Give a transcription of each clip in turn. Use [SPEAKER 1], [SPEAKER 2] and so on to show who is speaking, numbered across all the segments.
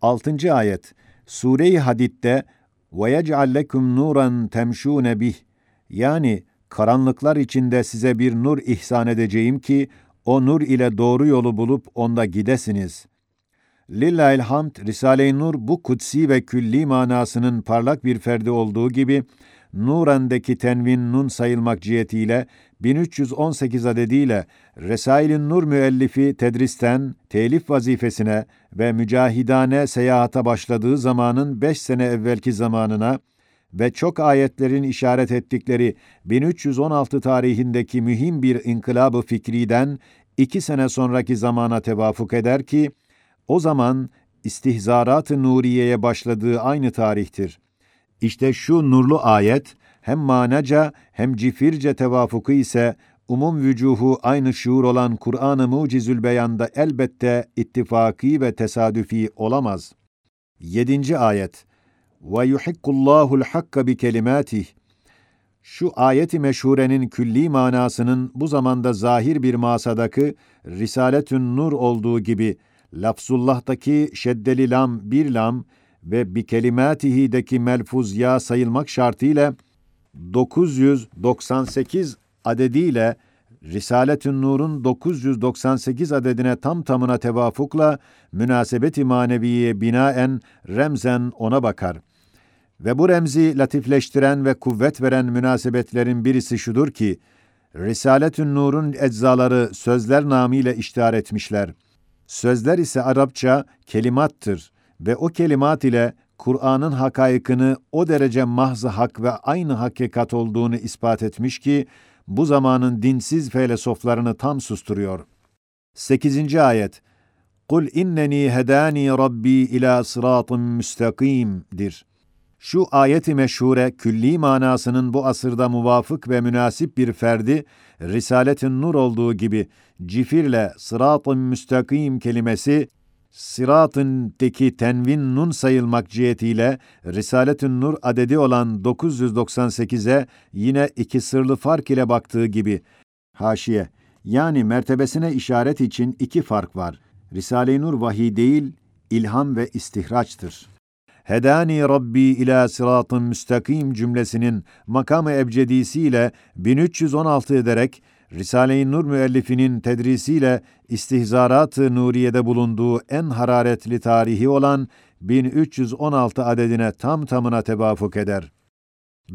[SPEAKER 1] 6. ayet Sure-i Hadid'de وَيَجْعَلْ لَكُمْ نُورًا تَمْشُونَ bih Yani karanlıklar içinde size bir nur ihsan edeceğim ki, o nur ile doğru yolu bulup onda gidesiniz. Lillahil hamd, Risale-i Nur bu kutsi ve külli manasının parlak bir ferdi olduğu gibi, Nuren'deki tenvin nun sayılmak cihetiyle 1318 adediyle Resail-i Nur müellifi tedristen telif vazifesine ve mücahidane seyahata başladığı zamanın 5 sene evvelki zamanına ve çok ayetlerin işaret ettikleri 1316 tarihindeki mühim bir inkılabı fikriden iki sene sonraki zamana tevafuk eder ki, o zaman istihzarat-ı Nuriye'ye başladığı aynı tarihtir. İşte şu nurlu ayet, hem manaca hem cifirce tevafuku ise umum vücuhu aynı şuur olan Kur'an-ı Mucizül Beyan'da elbette ittifaki ve tesadüfi olamaz. 7. ayet ve yuhikkullahul hakka bi kelimatih. Şu ayeti meşhurenin külli manasının bu zamanda zahir bir masadaki Risaletün Nur olduğu gibi lafzullah'taki şeddeli lam bir lam ve bi kelimatihi'deki melfuz ya sayılmak şartıyla 998 adediyle Risaletün Nur'un 998 adedine tam tamına tevafukla münasebet-i maneviye binaen remzen ona bakar. Ve bu remzi latifleştiren ve kuvvet veren münasebetlerin birisi şudur ki, Risaletün Nur'un eczaları sözler namıyla iştihar etmişler. Sözler ise Arapça kelimattır ve o kelimat ile Kur'an'ın hakaykını o derece mahz hak ve aynı hakikat olduğunu ispat etmiş ki, bu zamanın dinsiz felsefelerini tam susturuyor. 8. ayet Kul inneni hedani rabbi ila sıratın müstakim'dir. Şu ayeti meşhure külli manasının bu asırda muvafık ve münasip bir ferdi Risaletin Nur olduğu gibi cifirle sırat-ı müstakim kelimesi Sırat'ındaki tenvin nun sayılmak cihetiyle Risaletün Nur adedi olan 998'e yine iki sırlı fark ile baktığı gibi haşiye yani mertebesine işaret için iki fark var. Risale-i Nur vahiy değil, ilham ve istihraçtır. Hedani Rabbi ila sıratın müstakim cümlesinin makamı ebcedisiyle 1316 ederek Risale-i Nur müellifinin tedrisiyle istihzarat-ı Nuriye'de bulunduğu en hararetli tarihi olan 1316 adedine tam tamına tevafuk eder.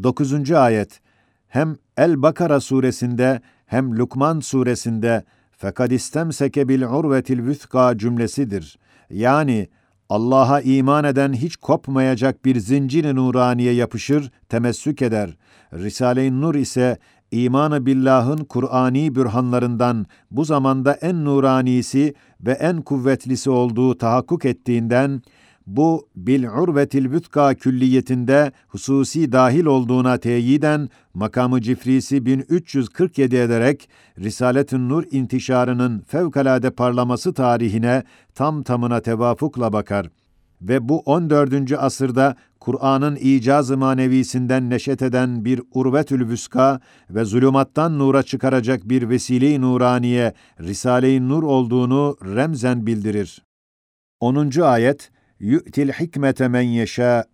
[SPEAKER 1] 9. ayet hem El-Bakara suresinde hem Lukman suresinde fekad istemseke bil urvetil vüthka cümlesidir. Yani Allah'a iman eden hiç kopmayacak bir zincir-i nuraniye yapışır, temessük eder. Risale-i Nur ise imanı billahın Kur'ani bürhanlarından bu zamanda en nuranisi ve en kuvvetlisi olduğu tahakkuk ettiğinden, bu bil urvetil vütka külliyetinde hususi dahil olduğuna teyiden makamı cifrisi 1347 ederek Risaletün Nur intişarının fevkalade parlaması tarihine tam tamına tevafukla bakar ve bu 14. asırda Kur'an'ın icaz-ı manevisinden neşet eden bir urvetül vüska ve zulümattan nura çıkaracak bir vesile-i nuraniye, Risale-i Nur olduğunu remzen bildirir. 10. ayet Yu'til hikmete men yeşâ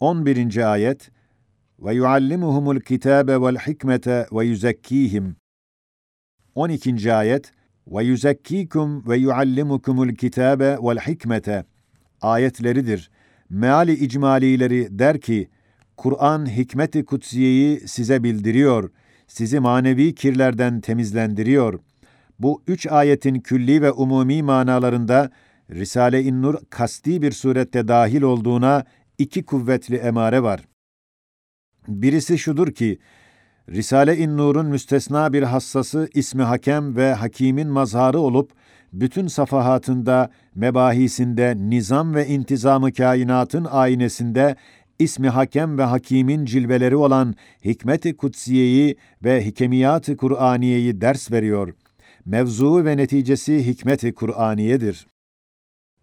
[SPEAKER 1] 11. ayet ve yuallimuhumul kitabe vel hikmete ve yuzekkihim 12. ayet ve yuzekkikum ve yuallimukumul kitabe vel hikmete ayetleridir. Meali icmalileri der ki, Kur'an hikmet-i kutsiyeyi size bildiriyor, sizi manevi kirlerden temizlendiriyor. Bu üç ayetin külli ve umumi manalarında Risale-i Nur kasti bir surette dahil olduğuna iki kuvvetli emare var. Birisi şudur ki, Risale-i Nur'un müstesna bir hassası ismi hakem ve hakimin mazharı olup, bütün safahatında, mebahisinde, nizam ve intizamı kainatın aynesinde ismi hakem ve hakimin cilveleri olan hikmet-i kutsiyeyi ve hikemiyat-ı Kur'aniyeyi ders veriyor. Mevzu ve neticesi hikmet-i Kur'aniyedir.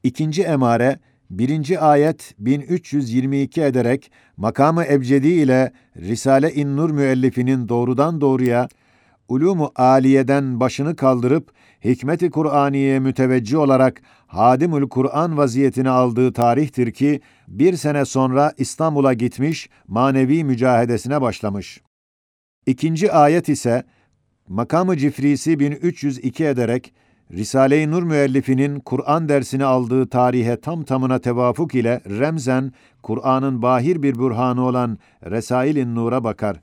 [SPEAKER 1] İkinci emare, birinci ayet 1322 ederek makamı ebcedi ile Risale-i Nur müellifinin doğrudan doğruya ulumu aliyeden başını kaldırıp hikmeti Kur'aniye müteveccih olarak Hadimül Kur'an vaziyetini aldığı tarihtir ki bir sene sonra İstanbul'a gitmiş manevi mücahedesine başlamış. İkinci ayet ise makamı cifrisi 1302 ederek Risale-i Nur müellifinin Kur'an dersini aldığı tarihe tam tamına tevafuk ile remzen Kur'an'ın bahir bir burhanı olan Resail-i Nur'a bakar.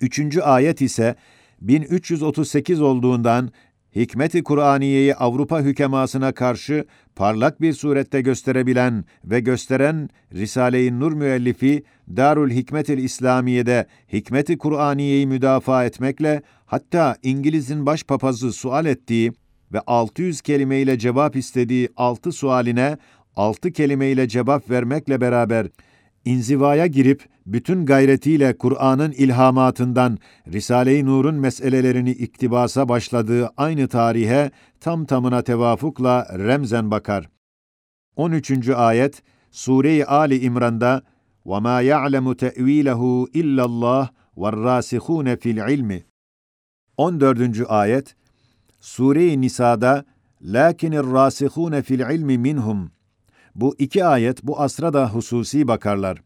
[SPEAKER 1] Üçüncü ayet ise 1338 olduğundan hikmeti Kur'aniyeyi Avrupa hükemasına karşı parlak bir surette gösterebilen ve gösteren Risale-i Nur müellifi Darül Hikmetil İslamiye'de hikmeti Kur'aniyeyi müdafaa etmekle hatta İngiliz'in başpapazı sual ettiği ve 600 kelimeyle cevap istediği 6 sualine 6 kelimeyle cevap vermekle beraber inzivaya girip bütün gayretiyle Kur'an'ın ilhamatından Risale-i Nur'un meselelerini iktibasa başladığı aynı tarihe tam tamına tevafukla remzen bakar. 13. ayet Sure-i Ali İmran'da وَمَا يَعْلَمُ تَأْو۪يلَهُ اِلَّا اللّٰهِ وَالرَّاسِخُونَ فِي الْعِلْمِ 14. ayet Sure-i Nisa'da لَكِنِ الرَّاسِخُونَ fil ilmi minhum bu iki ayet bu asra da hususi bakarlar.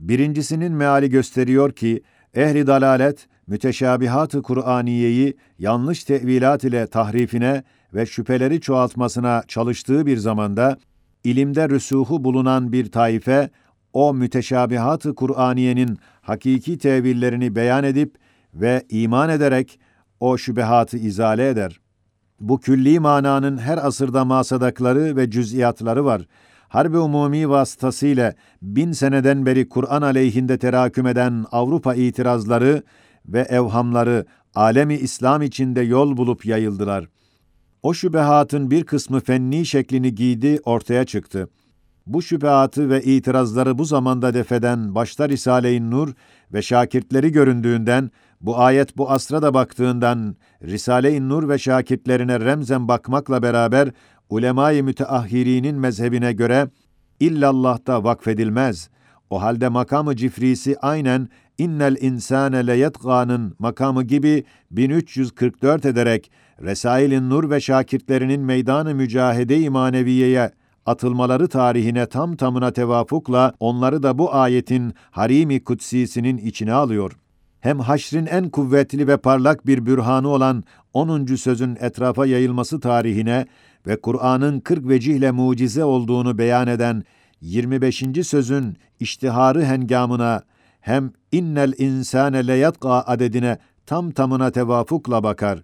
[SPEAKER 1] Birincisinin meali gösteriyor ki, ehli dalalet, müteşabihat-ı Kur'aniyeyi yanlış tevilat ile tahrifine ve şüpheleri çoğaltmasına çalıştığı bir zamanda, ilimde rüsuhu bulunan bir taife, o müteşabihat-ı Kur'aniyenin hakiki tevillerini beyan edip ve iman ederek o şübehatı izale eder. Bu külli mananın her asırda masadakları ve cüz'iyatları var. Harbi umumi vasıtasıyla bin seneden beri Kur'an aleyhinde teraküm eden Avrupa itirazları ve evhamları alemi İslam içinde yol bulup yayıldılar. O şübehatın bir kısmı fenni şeklini giydi, ortaya çıktı. Bu şüpheatı ve itirazları bu zamanda defeden başta Risale-i Nur ve şakirtleri göründüğünden bu ayet bu asra da baktığından Risale-i Nur ve şakitlerine remzen bakmakla beraber ulema-i müteahhirinin mezhebine göre illallah'ta vakfedilmez. O halde makamı cifrisi aynen innel insane leyetgâ'nın makamı gibi 1344 ederek Resail-i Nur ve şakirtlerinin meydanı mücahede-i maneviyeye atılmaları tarihine tam tamına tevafukla onları da bu ayetin harimi kutsisinin içine alıyor hem haşrin en kuvvetli ve parlak bir bürhanı olan 10. sözün etrafa yayılması tarihine ve Kur'an'ın 40 vecihle mucize olduğunu beyan eden 25. sözün iştiharı hengamına hem innel insane leyatqa adedine tam tamına tevafukla bakar.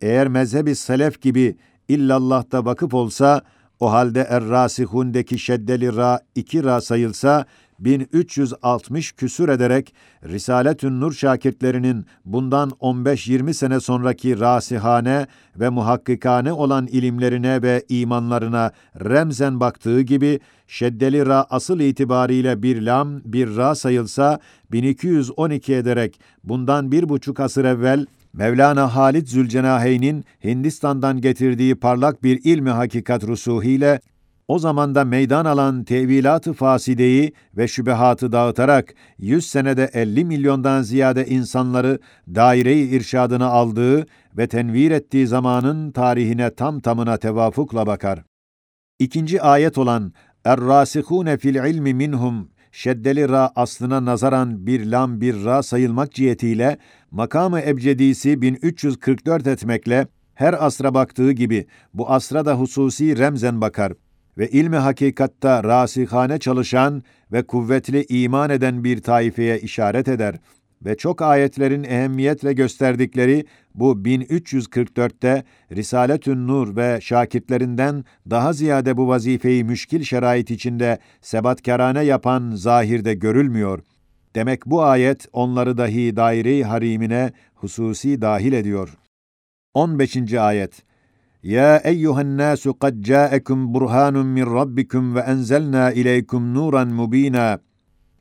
[SPEAKER 1] Eğer mezhebi selef gibi illallah'ta vakıf olsa, o halde er-rasihundeki şeddeli ra iki ra sayılsa, 1360 küsür ederek Risaletün Nur şakirtlerinin bundan 15-20 sene sonraki rasihane ve muhakkikane olan ilimlerine ve imanlarına remzen baktığı gibi şeddeli ra asıl itibariyle bir lam bir ra sayılsa 1212 ederek bundan bir buçuk asır evvel Mevlana Halit Zülcenaheyn'in Hindistan'dan getirdiği parlak bir ilmi hakikat rusuhiyle o zamanda meydan alan tevilat-ı fasideyi ve şübehatı dağıtarak 100 senede 50 milyondan ziyade insanları daire-i irşadına aldığı ve tenvir ettiği zamanın tarihine tam tamına tevafukla bakar. İkinci ayet olan Er-rasihune fil ilmi minhum şeddeli ra aslına nazaran bir lam bir ra sayılmak cihetiyle makamı ebcedisi 1344 etmekle her asra baktığı gibi bu asra da hususi remzen bakar ve ilmi hakikatta rasihane çalışan ve kuvvetli iman eden bir taifeye işaret eder ve çok ayetlerin ehemmiyetle gösterdikleri bu 1344'te Risaletün Nur ve şakitlerinden daha ziyade bu vazifeyi müşkil şerait içinde sebatkarane yapan zahirde görülmüyor. Demek bu ayet onları dahi daire-i harimine hususi dahil ediyor. 15. ayet eyyuhen nasu kad ca'ekum burhanun min rabbikum ve enzelna ileykum nuran mubina.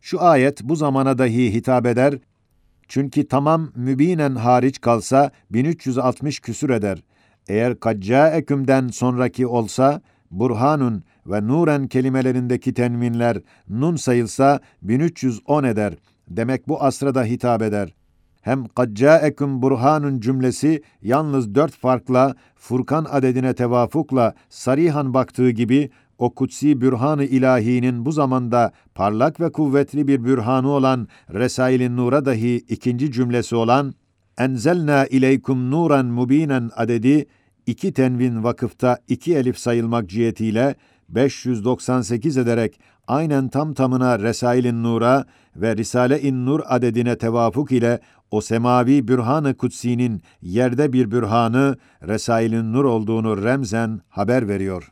[SPEAKER 1] Şu ayet bu zamana dahi hitap eder. Çünkü tamam mübinen hariç kalsa 1360 küsür eder. Eğer kad ca'ekümden sonraki olsa burhanun ve nuren kelimelerindeki tenvinler nun sayılsa 1310 eder. Demek bu asra da hitap eder. Hem قَدْ burhanun cümlesi yalnız dört farkla Furkan adedine tevafukla sarihan baktığı gibi o kutsi bürhan-ı ilahinin bu zamanda parlak ve kuvvetli bir bürhanı olan Resail-i Nur'a dahi ikinci cümlesi olan enzelna ileykum nuran mubinen adedi iki tenvin vakıfta iki elif sayılmak cihetiyle 598 ederek aynen tam tamına Resail-i Nur'a ve Risale-i Nur adedine tevafuk ile o semavi bürhan-ı kutsinin yerde bir bürhanı Resail-i Nur olduğunu remzen haber veriyor.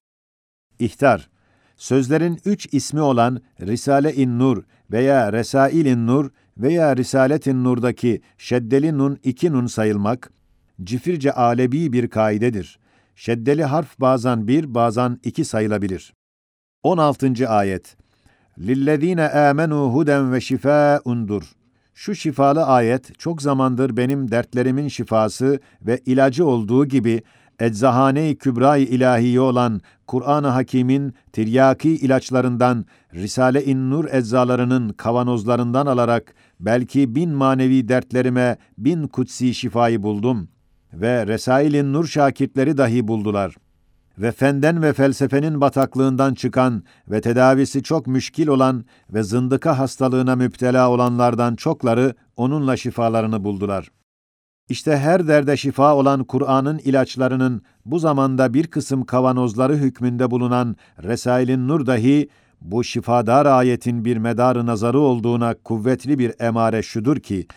[SPEAKER 1] İhtar Sözlerin üç ismi olan Risale-i Nur veya Resail-i Nur veya Risalet-i Nur'daki şeddeli nun iki nun sayılmak, cifirce alebi bir kaidedir. Şeddeli harf bazen bir, bazen iki sayılabilir. 16. ayet Lillezine amenu huden ve şifaundur. Şu şifalı ayet çok zamandır benim dertlerimin şifası ve ilacı olduğu gibi Eczahane-i Kübra-i İlahiye olan Kur'an-ı Hakîm'in tiryaki ilaçlarından, Risale-i Nur eczalarının kavanozlarından alarak belki bin manevi dertlerime bin kutsi şifayı buldum ve Resail-i Nur şakirtleri dahi buldular. Ve fenden ve felsefenin bataklığından çıkan ve tedavisi çok müşkil olan ve zındıka hastalığına müptela olanlardan çokları onunla şifalarını buldular.'' İşte her derde şifa olan Kur'an'ın ilaçlarının bu zamanda bir kısım kavanozları hükmünde bulunan Resail'in Nur dahi bu şifadar ayetin bir medarı nazarı olduğuna kuvvetli bir emare şudur ki,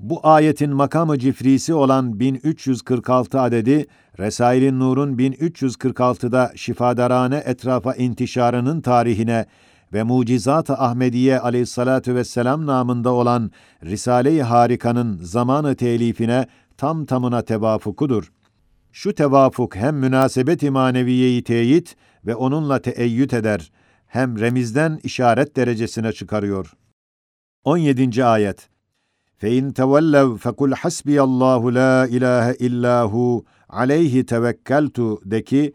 [SPEAKER 1] bu ayetin makamı cifrisi olan 1346 adedi, Resail'in Nur'un 1346'da şifadarane etrafa intişarının tarihine ve Mucizat-ı Ahmediye aleyhissalatu vesselam namında olan Risale-i Harika'nın zamanı telifine tam tamına tevafukudur. Şu tevafuk hem münasebet-i maneviyeyi teyit ve onunla teeyyüt eder, hem remizden işaret derecesine çıkarıyor. 17. ayet فَاِنْ تَوَلَّوْا فَقُلْ حَسْبِيَ اللّٰهُ لَا اِلَٰهَ اِلَّا هُ aleyhi tevekkeltu de ki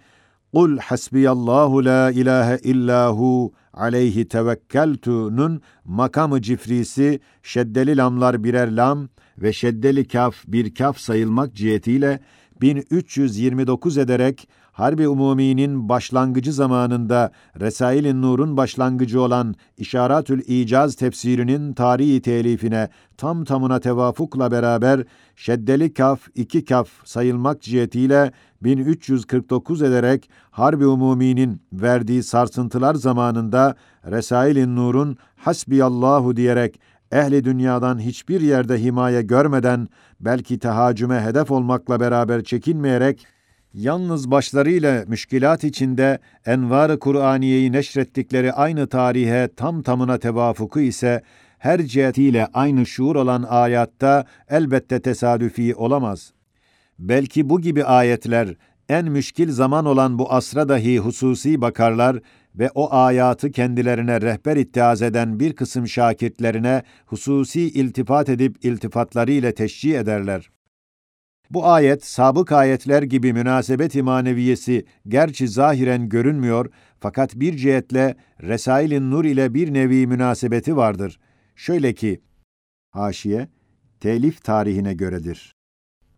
[SPEAKER 1] Kul hasbiyallahu la ilahe illahu aleyhi tevekkeltu'nun makamı cifrisi şeddeli lamlar birer lam ve şeddeli kaf bir kaf sayılmak cihetiyle 1329 ederek Harbi Umumi'nin başlangıcı zamanında Resail-i Nur'un başlangıcı olan İşaratül İcaz tefsirinin tarihi telifine tam tamına tevafukla beraber şeddeli kaf iki kaf sayılmak cihetiyle 1349 ederek Harbi Umumi'nin verdiği sarsıntılar zamanında Resail-i Nur'un Hasbiyallahu diyerek ehli dünyadan hiçbir yerde himaye görmeden belki tehacüme hedef olmakla beraber çekinmeyerek yalnız başlarıyla müşkilat içinde envar-ı Kur'aniyeyi neşrettikleri aynı tarihe tam tamına tevafuku ise her cihetiyle aynı şuur olan ayatta elbette tesadüfi olamaz. Belki bu gibi ayetler en müşkil zaman olan bu asra dahi hususi bakarlar ve o ayatı kendilerine rehber ittiaz eden bir kısım şakirtlerine hususi iltifat edip iltifatlarıyla teşcih ederler. Bu ayet, sabık ayetler gibi münasebet-i maneviyesi gerçi zahiren görünmüyor fakat bir cihetle Resail-i Nur ile bir nevi münasebeti vardır. Şöyle ki, haşiye, telif tarihine göredir.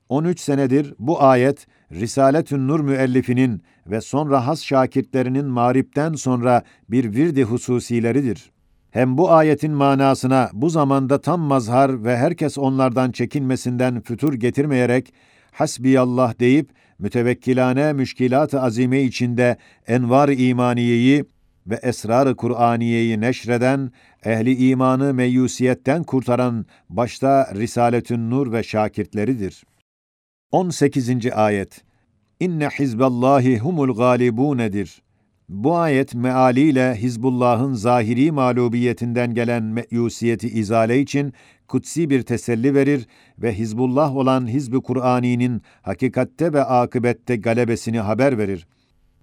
[SPEAKER 1] 13 senedir bu ayet, Risaletün Nur müellifinin ve sonra has şakirtlerinin mağripten sonra bir virdi hususileridir. Hem bu ayetin manasına bu zamanda tam mazhar ve herkes onlardan çekinmesinden fütur getirmeyerek hasbiyallah deyip mütevekkilane müşkilat-ı azime içinde envar imaniyeyi ve esrar-ı Kur'aniyeyi neşreden, ehli imanı meyusiyetten kurtaran başta Risaletün Nur ve şakirtleridir. 18. ayet İnne hizballahi humul galibunedir. Bu ayet mealiyle Hizbullah'ın zahiri mağlubiyetinden gelen meyusiyeti izale için kutsi bir teselli verir ve Hizbullah olan Hizb-i Kur'ani'nin hakikatte ve akıbette galebesini haber verir.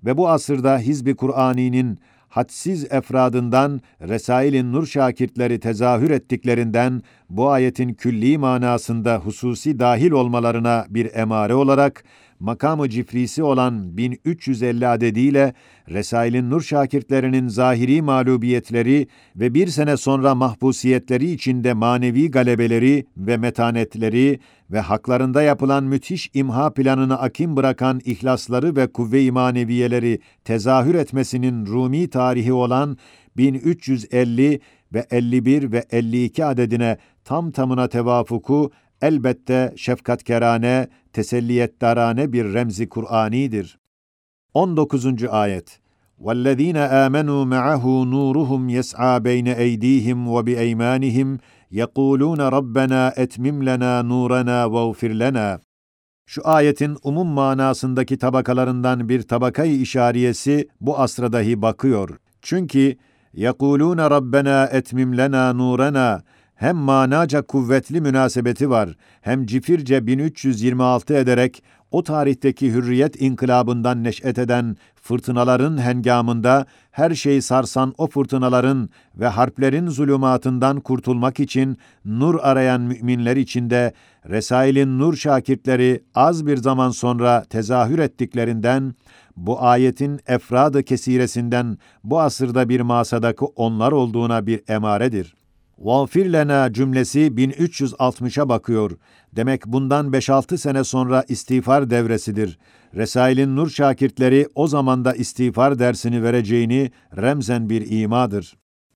[SPEAKER 1] Ve bu asırda Hizb-i Kur'ani'nin hadsiz efradından Resail-i Nur şakirtleri tezahür ettiklerinden bu ayetin külli manasında hususi dahil olmalarına bir emare olarak makamı cifrisi olan 1350 adediyle Resail'in Nur şakirtlerinin zahiri mağlubiyetleri ve bir sene sonra mahpusiyetleri içinde manevi galebeleri ve metanetleri ve haklarında yapılan müthiş imha planını akim bırakan ihlasları ve kuvve-i maneviyeleri tezahür etmesinin Rumi tarihi olan 1350 ve 51 ve 52 adedine tam tamına tevafuku elbette şefkatkerane, teselliyettarane bir remzi Kur'anidir. 19. ayet وَالَّذ۪ينَ آمَنُوا مَعَهُ نُورُهُمْ يَسْعَى بَيْنَ اَيْد۪يهِمْ وَبِاَيْمَانِهِمْ يَقُولُونَ رَبَّنَا اَتْمِمْ لَنَا نُورَنَا وَاغْفِرْ لَنَا Şu ayetin umum manasındaki tabakalarından bir tabakayı işariyesi bu asra dahi bakıyor. Çünkü يَقُولُونَ رَبَّنَا اَتْمِمْ لَنَا نُورَنَا hem manaca kuvvetli münasebeti var, hem cifirce 1326 ederek o tarihteki hürriyet inkılabından neş'et eden fırtınaların hengamında her şeyi sarsan o fırtınaların ve harplerin zulümatından kurtulmak için nur arayan müminler içinde Resail'in nur şakirtleri az bir zaman sonra tezahür ettiklerinden bu ayetin efradı kesiresinden bu asırda bir masadaki onlar olduğuna bir emaredir. Vafir lena cümlesi 1360'a bakıyor. Demek bundan 5-6 sene sonra istiğfar devresidir. Resail'in nur şakirtleri o zamanda istiğfar dersini vereceğini remzen bir imadır.